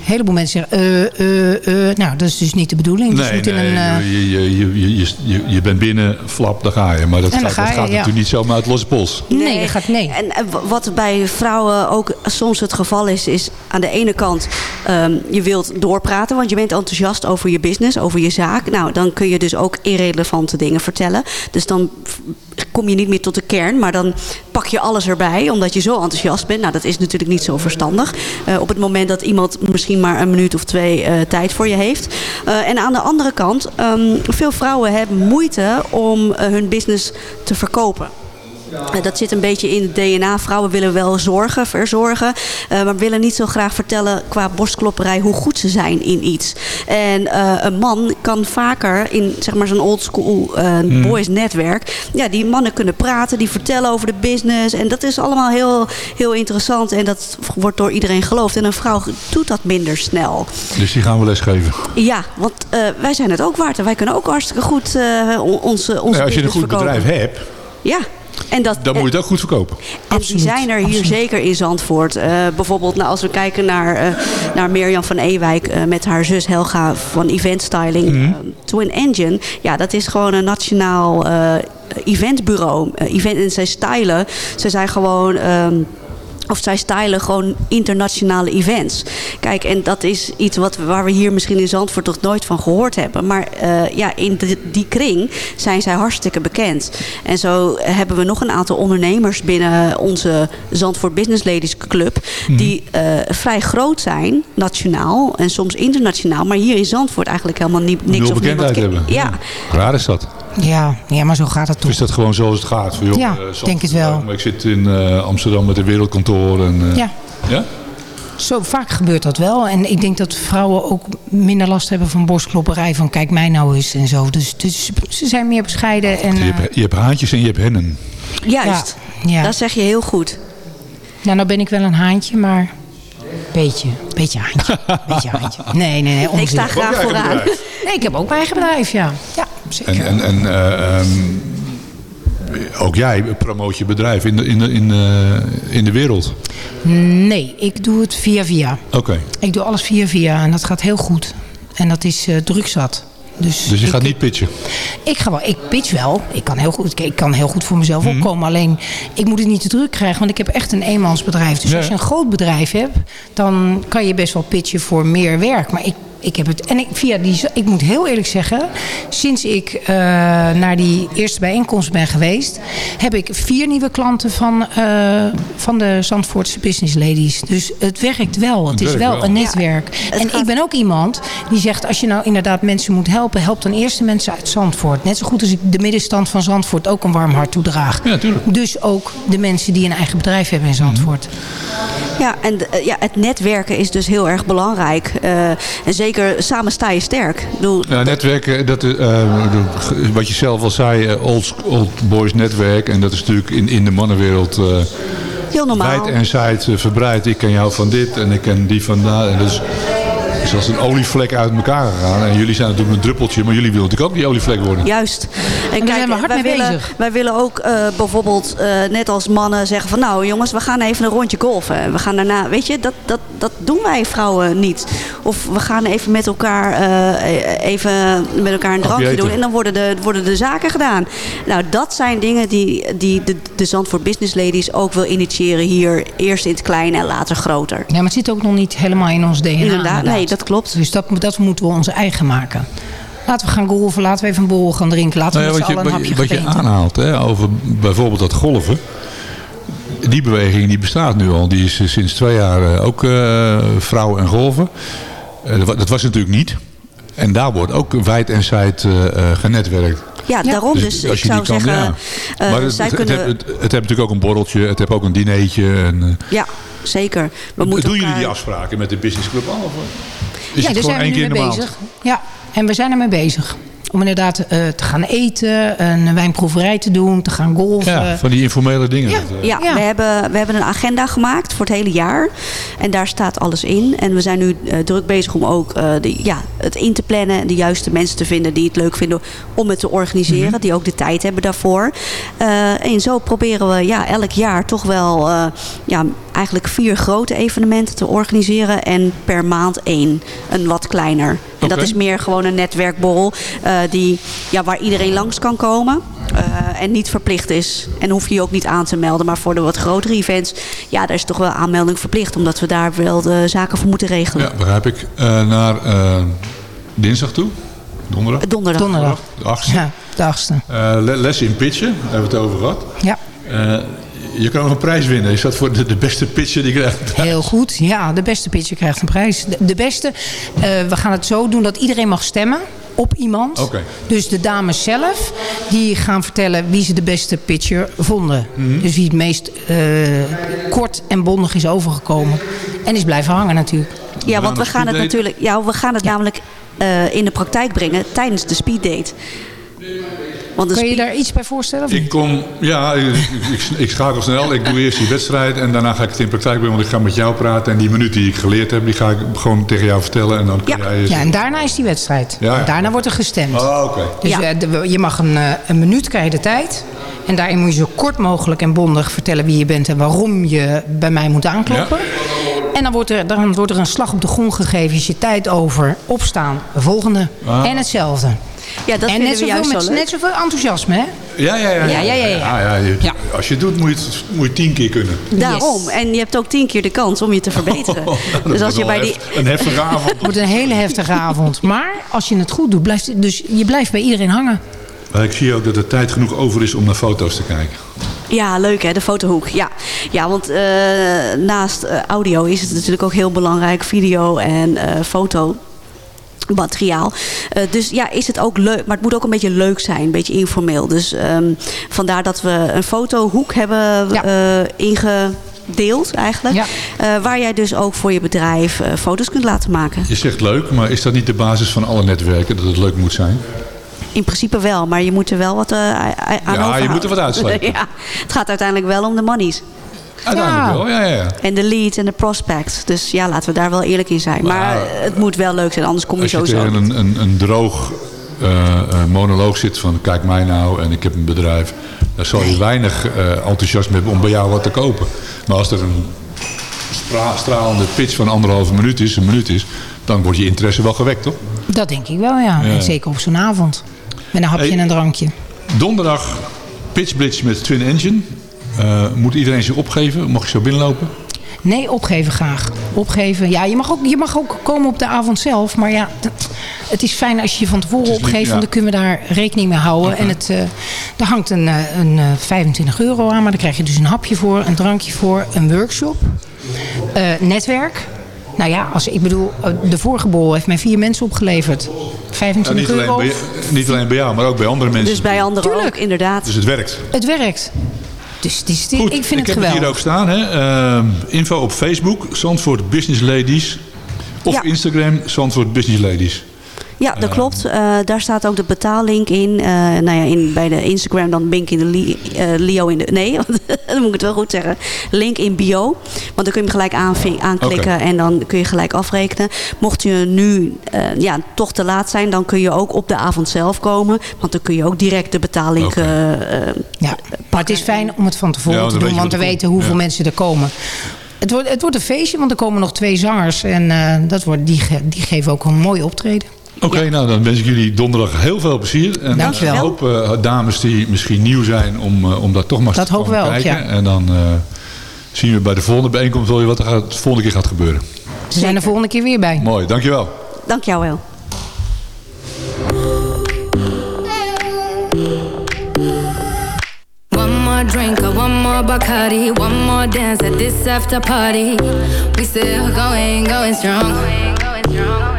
Een heleboel mensen zeggen, eh, eh, eh. nou, dat is dus niet de bedoeling. Dus je Nee, moet in nee, een, eh, je, je, je, je, je, je bent binnen, flap, daar ga je. Maar dat gaat, dan ga dat je, gaat ja. natuurlijk niet zomaar uit losse pols. Nee, dat gaat nee. En, wat bij vrouwen ook soms het geval is, is aan de ene kant ehm, je wilt doorpraten, want je bent enthousiast over je business, over je zaak. Nou, dan kun je dus ook irrelevante dingen vertellen. Dus dan kom je niet meer tot de kern, maar dan pak je alles erbij, omdat je zo enthousiast bent. Nou, dat is natuurlijk niet zo verstandig. Eh, op het moment dat iemand misschien maar een minuut of twee eh, tijd voor je heeft. Eh, en aan de andere kant, ehm, veel vrouwen hebben moeite om eh, hun business te verkopen. Eh, Dat zit een beetje in het DNA. Vrouwen willen wel zorgen, verzorgen. eh, maar willen niet zo graag vertellen qua borstklopperij hoe goed ze zijn in iets. En eh, een man kan vaker in zeg maar zo'n old school eh, boys netwerk. Ja, die mannen kunnen praten, die vertellen over de business. En dat is allemaal heel, heel interessant. En dat wordt door iedereen geloofd. En een vrouw doet dat minder snel. Dus die gaan we lesgeven. Ja, want wij zijn het ook waard. En wij kunnen ook hartstikke goed on- onze, onze Ja, als je een goed verkopen. bedrijf hebt, Ja. En dat, dan moet je het ook goed verkopen. en die Absoluut, zijn er hier absoluut. zeker in Zandvoort. Eh, bijvoorbeeld nou, als we kijken naar, eh, naar Mirjam van Ewijk eh, met haar zus Helga van Event Styling. Mhm. eh, Twin Engine. Ja, dat is gewoon een nationaal eh, eventbureau. Event, en zij stylen. Ze zijn gewoon... ehm, of zij stylen gewoon internationale events. Kijk, en dat is iets wat, waar we hier misschien in Zandvoort toch nooit van gehoord hebben. Maar eh, ja, in de- die kring zijn zij hartstikke bekend. En zo hebben we nog een aantal ondernemers binnen onze Zandvoort Business Ladies Club. Die eh, vrij groot zijn, nationaal en soms internationaal. Maar hier in Zandvoort eigenlijk helemaal niet, niks Nul of niemand hebben. Ja, Raar is dat. Ja, ja, maar zo gaat het toch. is dat gewoon zoals het gaat? Van, joh, Ja, eh, Zandvoort, denk het wel. Maar ik zit in eh, Amsterdam met een wereldkantoor. En, eh, Ja, ja? Zo vaak gebeurt dat wel. En ik denk dat vrouwen ook minder last hebben van borstklopperij. Van kijk mij nou eens en zo. Dus, dus ze zijn meer bescheiden. En, Je eh, hebt, je hebt haantjes en je hebt hennen. Juist, Ja, ja. dat zeg je heel goed. nou, nou ben ik wel een haantje, maar... Beetje, beetje haantje. *laughs* Beetje haantje. Nee, nee, nee. Ik sta graag vooraan. Nee, ik heb ook mijn eigen bedrijf, ja. Ja, zeker. En, en, en eh, ehm, ook jij promoot je bedrijf in de, in de, in de, in de wereld. Nee, ik doe het via via. Oké. Ik doe alles via via en dat gaat heel goed. En dat is eh druk zat. Dus, Dus je ik, gaat niet pitchen. Ik, ga wel, ik pitch wel. Ik kan heel goed, ik kan heel goed voor mezelf Mhm. opkomen. Alleen, ik moet het niet te druk krijgen. Want ik heb echt een eenmansbedrijf. Dus Ja. als je een groot bedrijf hebt... dan kan je best wel pitchen voor meer werk. Maar ik, ik heb het... En ik, via die, ik moet heel eerlijk zeggen... sinds ik eh, naar die eerste bijeenkomst ben geweest... heb ik vier nieuwe klanten van, eh, van de Zandvoortse Business Ladies. Dus het werkt wel. Het, Het is wel wel. een netwerk. en gaat- ik ben ook iemand die zegt... als je nou inderdaad mensen moet helpen... help dan eerst de mensen uit Zandvoort. Net zo goed als ik de middenstand van Zandvoort ook een warm hart toedraag. Ja, tuurlijk. Dus ook de mensen die een eigen bedrijf hebben in Zandvoort. Ja, en eh, ja, het netwerken is dus heel erg belangrijk. Eh, en zeker samen sta je sterk. Bedoel, Ja, netwerken, dat, eh, wat je zelf al zei, eh, old, old boys netwerk. En dat is natuurlijk in, in de mannenwereld eh heel normaal. wijd en zijd verbreid. Ik ken jou van dit en ik ken die van daar. En is, is als een olievlek uit elkaar gegaan. En jullie zijn natuurlijk een druppeltje, maar jullie willen natuurlijk ook die olievlek worden. Juist. En daar zijn we hard wij, mee willen, bezig. wij willen ook eh, bijvoorbeeld, eh, net als mannen, zeggen van nou jongens, we gaan even een rondje golfen. We gaan daarna, weet je, dat, dat, dat doen wij vrouwen niet. Of we gaan even met elkaar, eh, even met elkaar een drankje doen en dan worden de, worden de zaken gedaan. Nou, dat zijn dingen die, die de, de Zandvoort Business Ladies ook wil initiëren hier. Eerst in het klein en later groter. Ja, maar het zit ook nog niet helemaal in ons DNA. Inderdaad, nee, dat klopt. Dus dat, dat moeten we onze eigen maken. Laten we gaan golven, laten we even een borrel gaan drinken. Laten we Nou ja, met je, allen een hapje wat je aanhaalt hè, over bijvoorbeeld dat golven. Die beweging die bestaat nu al. Die is eh, sinds twee jaar eh, ook eh, vrouwen en golven. Dat wa- dat was natuurlijk niet. En daar wordt ook wijd en zijd eh, eh, genetwerkt. Ja, daarom dus, ik zou zeggen, ja. maar het, zij het, kunnen... het, het, het heeft natuurlijk ook een borreltje. Het heeft ook een dinertje. En, ja, zeker. We moeten doen jullie die afspraken met de businessclub al? Of? Is ja, het daar gewoon zijn we één nu keer in de mee maand? bezig. Ja, en we zijn ermee bezig. Om inderdaad eh, te gaan eten, een wijnproeverij te doen, te gaan golven. Ja, van die informele dingen. Ja. Dat, Ja, Ja. We, hebben, we hebben een agenda gemaakt voor het hele jaar. En daar staat alles in. En we zijn nu eh, druk bezig om ook eh, de, ja, het in te plannen. En de juiste mensen te vinden die het leuk vinden om het te organiseren. Mhm. Die ook de tijd hebben daarvoor. Eh, en zo proberen we ja, elk jaar toch wel eh, ja, eigenlijk vier grote evenementen te organiseren. En per maand één. Een wat kleiner. En dat is meer gewoon een netwerkborrel. eh, die, ja, waar iedereen langs kan komen. eh, en niet verplicht is. En hoef je je ook niet aan te melden. Maar voor de wat grotere events, ja, daar is toch wel aanmelding verplicht. Omdat we daar wel de zaken voor moeten regelen. Ja, begrijp ik. Eh, naar dinsdag toe? Donderdag? Donderdag. Donderdag. De achtste. Ja, de achtste. Eh, le- lessen in pitchen, daar hebben we het over gehad. Ja, Eh, je kan nog een prijs winnen. Is dat voor de, de beste pitcher die krijgt? heel goed. Ja, de beste pitcher krijgt een prijs. De, de beste, eh, we gaan het zo doen dat iedereen mag stemmen op iemand. Oké. Dus de dames zelf, die gaan vertellen wie ze de beste pitcher vonden. Mhm. Dus wie het meest eh, kort en bondig is overgekomen. En is blijven hangen natuurlijk. Ja, want we gaan het natuurlijk, ja, we gaan het namelijk eh, in de praktijk brengen tijdens de speeddate. Want Kun je speed- daar iets bij voorstellen? Ik kom, ja, ik, ik, ik schakel snel. Ik doe eerst die wedstrijd en daarna ga ik het in praktijk brengen. Want ik ga met jou praten en die minuut die ik geleerd heb, die ga ik gewoon tegen jou vertellen. En dan Ja. jij... Ja, en daarna is die wedstrijd. Ja, ja. Daarna wordt er gestemd. Oh, oké. Dus Ja. eh, je mag een, eh, een minuut krijgen de tijd. En daarin moet je zo kort mogelijk en bondig vertellen wie je bent en waarom je bij mij moet aankloppen. En dan wordt, er, dan wordt er een slag op de grond gegeven. Is je tijd over. Opstaan. Volgende. Ah. En hetzelfde. Ja, dat en net zoveel, juist met, net zoveel enthousiasme, hè? Ja, ja, ja. Ja, ja, ja, ja. Ja. Als je het doet, moet je het, moet je tien keer kunnen. Daarom. Yes. En je hebt ook tien keer de kans om je te *laughs* verbeteren. Dat dus als wordt je bij die... heft- Een heftige *laughs* avond. Het wordt een hele heftige avond. Maar als je het goed doet, blijft, dus je blijft bij iedereen hangen. Maar ik zie ook dat er tijd genoeg over is om naar foto's te kijken. Ja, leuk hè, de fotohoek. Ja, ja want eh, naast eh, audio is het natuurlijk ook heel belangrijk, video en eh foto. Materiaal. Eh, dus ja, is het ook leuk. Maar het moet ook een beetje leuk zijn. Een beetje informeel. Dus ehm, vandaar dat we een fotohoek hebben Ja. eh, inge, deelt eigenlijk. Ja. Eh, waar jij dus ook voor je bedrijf eh, foto's kunt laten maken. Je zegt leuk, maar is dat niet de basis van alle netwerken, dat het leuk moet zijn? In principe wel, maar je moet er wel wat eh, aan Ja, je moet er wat uitslepen. *laughs* ja, het gaat uiteindelijk wel om de monies. Uiteindelijk Ja. wel, ja, ja, ja. En de leads en de prospects. Dus ja, laten we daar wel eerlijk in zijn. Maar Maar- het moet wel leuk zijn, anders kom je Als je sowieso tegen niet. een, een, een droog eh, eh, monoloog zit van kijk mij nou en ik heb een bedrijf. Dan zal je weinig eh, enthousiasme hebben om bij jou wat te kopen. Maar als er een stra- stralende pitch van anderhalve minuut is, een minuut is, dan wordt je interesse wel gewekt, toch? Dat denk ik wel, ja. Ja. En zeker op zo'n avond. Met een hapje Hey. en een drankje. Donderdag Pitch Blitz met Twin Engine. Eh, moet iedereen zich opgeven? Mag je zo binnenlopen? Nee, opgeven graag. Opgeven. Ja, je mag, ook, je mag ook komen op de avond zelf. Maar ja, het is fijn als je je van tevoren niet- opgeeft. ja. Want dan kunnen we daar rekening mee houden. En het, eh er hangt een, eh, een eh, 25 euro aan. Maar dan krijg je dus een hapje voor, een drankje voor, een workshop. eh, netwerk. Nou ja, als, ik bedoel, de vorige bol heeft mij vier mensen opgeleverd. Nou, 25 niet, alleen euro. bij, niet alleen bij jou, maar ook bij andere mensen. Dus bij anderen Tuurlijk. ook, inderdaad. Dus het werkt. Het werkt. Dus is, Goed, ik vind ik het heb het hier geweldig. ook staan. Hè? Ehm, info op Facebook, Zandvoort Business Ladies. Of Ja. Instagram, Zandvoort Business Ladies. Ja, dat klopt. Eh, daar staat ook de betaallink in. Eh, nou ja, in. Bij de Instagram dan link in de li- eh, Leo in de... Nee, *laughs* dan moet ik het wel goed zeggen. Link in bio. Want dan kun je hem gelijk aanklikken en dan kun je gelijk afrekenen. Mocht je nu eh, ja, toch te laat zijn, dan kun je ook op de avond zelf komen. Want dan kun je ook direct de eh, eh, Ja, maar het is fijn om het van tevoren Ja, te doen, want er weten hoeveel Ja. mensen er komen. Het wordt, het wordt een feestje, want er komen nog twee zangers. En eh, dat wordt, die, ge- die geven ook een mooi optreden. Oké, nou dan wens ik jullie donderdag heel veel plezier. En Dankjewel. een hoop eh, dames die misschien nieuw zijn om, eh, om daar toch maar Dat te hoop komen ik wel, kijken. ja. En dan eh, zien we bij de volgende bijeenkomst wel weer wat er gaat, de volgende keer gaat gebeuren. Ze zijn er volgende keer weer bij. Mooi, dankjewel. Dank jou wel. One more drink, one more Bacardi, one more dance at this after party. We still going, going strong.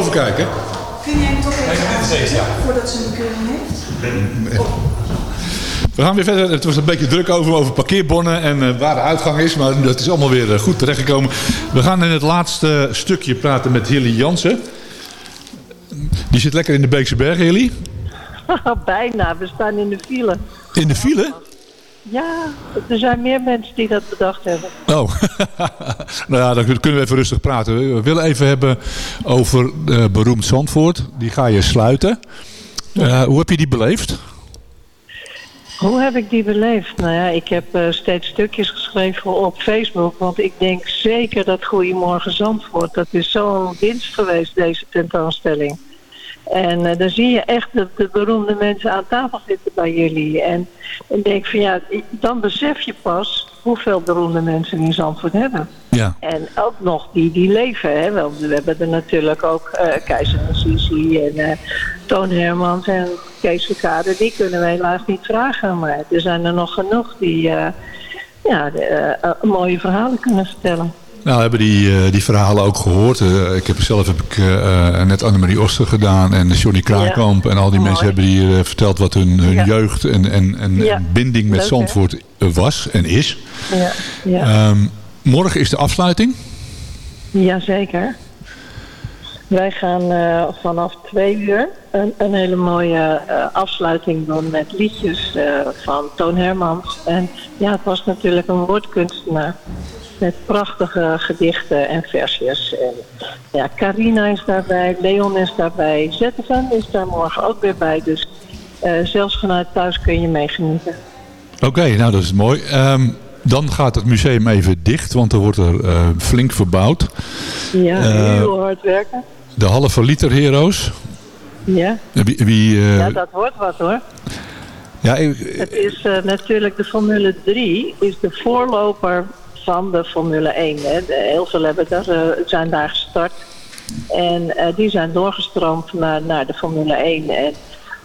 boven kijken. Kun jij hem toch even aanzetten voordat ze een bekeuring heeft? We gaan weer verder. Het was een beetje druk over, over parkeerbonnen en eh, waar de uitgang is. Maar dat is allemaal weer eh, goed terechtgekomen. We gaan in het laatste stukje praten met Hilly Jansen. Die zit lekker in de Beekse Bergen, Hilly. *laughs* Bijna, we staan in de file. In de file? Ja, er zijn meer mensen die dat bedacht hebben. Oh, *laughs* nou ja, dan kunnen we even rustig praten. We willen even hebben over eh, beroemd Zandvoort. Die ga je sluiten. Eh, hoe heb je die beleefd? Hoe heb ik die beleefd? Nou ja, ik heb eh, steeds stukjes geschreven op Facebook. Want ik denk zeker dat Goedemorgen Zandvoort... dat is zo'n winst geweest, deze tentoonstelling. En eh, dan zie je echt de, de beroemde mensen aan tafel zitten bij jullie. En ik denk van ja, dan besef je pas hoeveel beroemde mensen in Zandvoort hebben. Ja. En ook nog die die leven. Hè? Want we hebben er natuurlijk ook eh Keizer Sisi en eh, Toon Hermans en Kees Verkade. Die kunnen we helaas niet vragen. Maar er zijn er nog genoeg die ja, de, mooie verhalen kunnen vertellen. Nou, we hebben die, eh, die verhalen ook gehoord. Eh, ik heb zelf heb ik eh, net Annemarie Oster gedaan en Johnny Kraaikamp. En al die mensen hebben hier verteld wat hun, hun Ja. jeugd en, en, en Ja. binding met Leuk? Zandvoort was en is. Ja, ja. Ehm, morgen is de afsluiting. Jazeker. Wij gaan vanaf twee uur een, een hele mooie afsluiting doen met liedjes van Toon Hermans. En ja, het was natuurlijk een woordkunstenaar met prachtige gedichten en versjes. En ja, Carina is daarbij, Leon is daarbij, ZFM is daar morgen ook weer bij. Dus eh, zelfs vanuit thuis kun je meegenieten. Oké, nou dat is mooi. Ehm, dan gaat het museum even dicht, want er wordt er eh, flink verbouwd. Ja, Eh, heel hard werken. De halve liter heroes. Ja. Wie, wie, ja, dat wordt wat hoor. ja, ik- Het is natuurlijk de Formule 3 is de voorloper van de Formule 1. Hè. Heel veel hebben daar, eh, zijn daar gestart. En eh, die zijn doorgestroomd naar, naar de Formule 1. En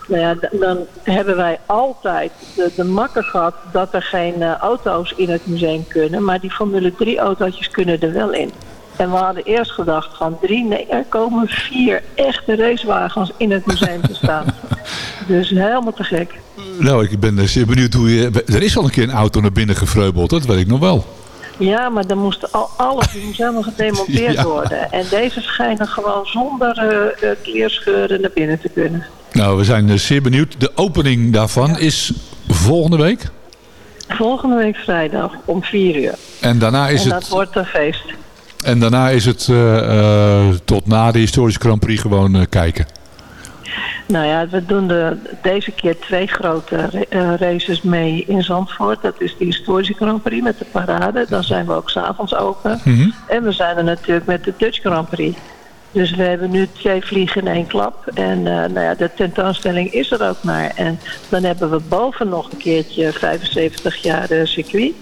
nou ja, dan hebben wij altijd de, de makker gehad dat er geen eh, auto's in het museum kunnen. Maar die Formule 3 autootjes kunnen er wel in. En we hadden eerst gedacht van drie, nee, er komen vier echte racewagens in het museum te staan. *laughs* dus helemaal te gek. nou, ik ben eh, zeer benieuwd hoe je... Er is al een keer een auto naar binnen gevreubeld, dat weet ik nog wel. Ja, maar dan moest al, alles moest helemaal gedemonteerd *laughs* Ja. worden. En deze schijnen gewoon zonder eh eh, kleerscheuren naar binnen te kunnen. Nou, we zijn eh, zeer benieuwd. De opening daarvan is volgende week. Volgende week vrijdag om 4 uur. En daarna is en dat het, wordt een feest. en daarna is het tot na de historische Grand Prix gewoon kijken. Nou ja, we doen de, deze keer twee grote eh, races mee in Zandvoort. Dat is de historische Grand Prix met de parade. Dan zijn we ook s'avonds open. Mhm. En we zijn er natuurlijk met de Dutch Grand Prix. Dus we hebben nu twee vliegen in één klap. En eh, nou ja, de tentoonstelling is er ook maar. En dan hebben we boven nog een keertje 75 jaar eh, circuit.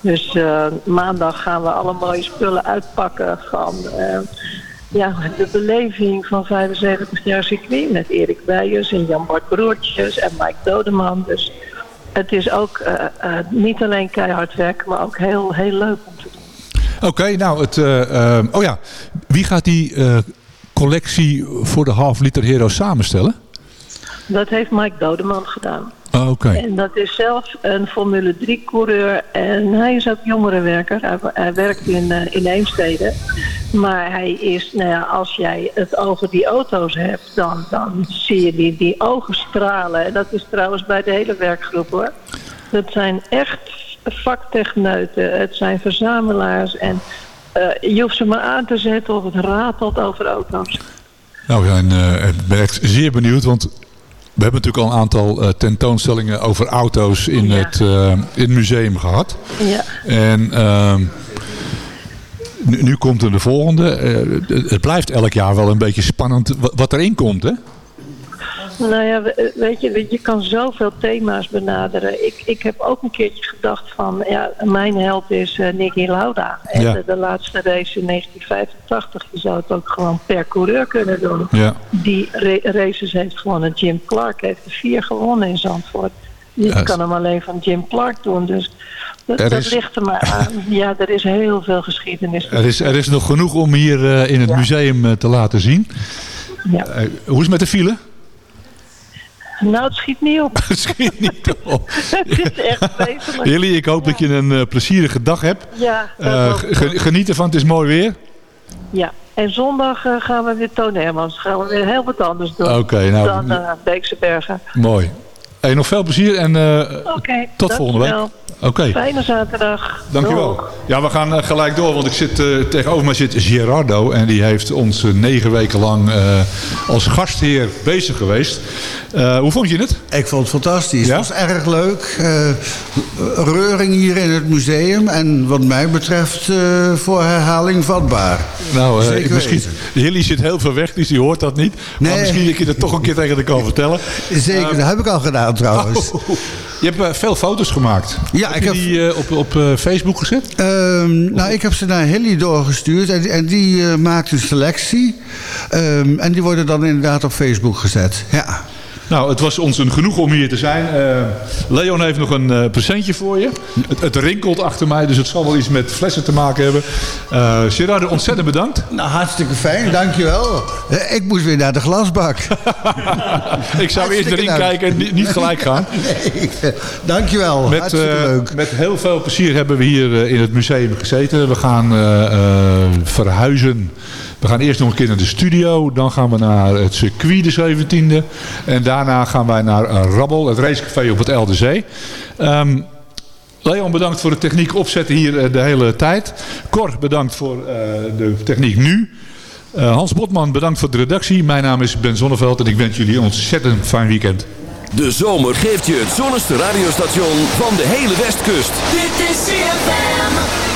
Dus maandag gaan we alle mooie spullen uitpakken van ja, de beleving van 75 jaar circuit. Met Erik Weijers en Jan Bart Broertjes en Mike Dodeman. Dus het is ook eh, eh, niet alleen keihard werken, maar ook heel, heel leuk om te doen. Oké, nou, het, eh, oh ja. Wie gaat die collectie voor de half liter hero samenstellen? Dat heeft Mike Dodeman gedaan. Oh. En dat is zelf een Formule 3-coureur. En hij is ook jongerenwerker. Hij, hij werkt in, eh, in Eemstede. Maar hij is, nou ja, als jij het over die auto's hebt, dan, dan zie je die, die ogen stralen. En dat is trouwens bij de hele werkgroep hoor. Dat zijn echt vaktechneuten. Het zijn verzamelaars. En eh, je hoeft ze maar aan te zetten of het ratelt over auto's. Nou, we zijn, eh, ik ben echt zeer benieuwd, want we hebben natuurlijk al een aantal eh, tentoonstellingen over auto's in, Ja. het, eh, in het museum gehad. Ja. En ehm, nu, nu komt er de volgende. Eh, het- blijft elk jaar wel een beetje spannend wa- wat erin komt, hè? Nou ja, we- weet je, je kan zoveel thema's benaderen. Ik, ik heb ook een keertje gedacht van, ja, mijn held is eh Nicky Lauda. En Ja. de, de laatste race in 1985, je zou het ook gewoon per coureur kunnen doen. Ja. Die ra- races heeft gewonnen. Jim Clark heeft er vier gewonnen in Zandvoort. Je kan hem alleen van Jim Clark doen. Dus Dat, Er dat is- ligt er maar aan. *laughs* Ja, er is heel veel geschiedenis. Er is, er is nog genoeg om hier eh, in het Ja. museum eh, te laten zien. Ja. Eh, hoe is het met de file? Nou, het schiet niet op. *laughs* Het schiet niet op. *laughs* het is echt vreselijk. Jullie, ik hoop dat je een eh, plezierige dag hebt. Ja, ook. geniet ervan, het is mooi weer. ja. En zondag eh, gaan we weer Toon Hermans. Gaan we weer heel wat anders doen Oké, nou, dan Beekse Bergen. Mooi. Hey, nog veel plezier en eh, tot volgende week. Oké. Fijne zaterdag. Dankjewel. Doeg. Ja, we gaan eh, gelijk door, want ik zit, eh, tegenover mij zit Gerardo. En die heeft ons negen weken lang eh, als gastheer bezig geweest. Eh, hoe vond je het? Ik vond het fantastisch. Ja? Het was erg leuk. Eh, reuring hier in het museum. En wat mij betreft eh, voor herhaling vatbaar. Nou, eh, Zeker ik, misschien. Jullie zit heel veel weg, dus die hoort dat niet. Maar Nee. misschien dat je dat toch een keer tegen de kan vertellen. Zeker, dat heb ik al gedaan trouwens. oh, je hebt eh, veel foto's gemaakt. Ja, heb ik je heb- die eh, op, op eh, Facebook gezet? Ehm, nou, ik heb ze naar Hilly doorgestuurd en, en die maakt een selectie. Ehm, en die worden dan inderdaad op Facebook gezet. Ja. Nou, het was ons een genoeg om hier te zijn. Eh, Leon heeft nog een eh, presentje voor je. Het, het rinkelt achter mij, dus het zal wel iets met flessen te maken hebben. Eh Gerardo, ontzettend bedankt. Nou, hartstikke fijn, dankjewel. Ik moest weer naar de glasbak. *laughs* Ik zou eerst erin dank. kijken en niet, niet gelijk gaan. *laughs* nee, dankjewel, Met, hartstikke leuk. met heel veel plezier hebben we hier in het museum gezeten. We gaan verhuizen. We gaan eerst nog een keer naar de studio. Dan gaan we naar het circuit de 17e. En daarna gaan wij naar eh, Rabbel, het racecafé op het LDC. Ehm Leon, bedankt voor de techniek opzetten hier eh, de hele tijd. Cor, bedankt voor eh, de techniek nu. Eh, Hans Botman, bedankt voor de redactie. Mijn naam is Ben Zonneveld en ik wens jullie een ontzettend fijn weekend. De zomer geeft je het zonnigste radiostation van de hele Westkust. Dit is ZFM.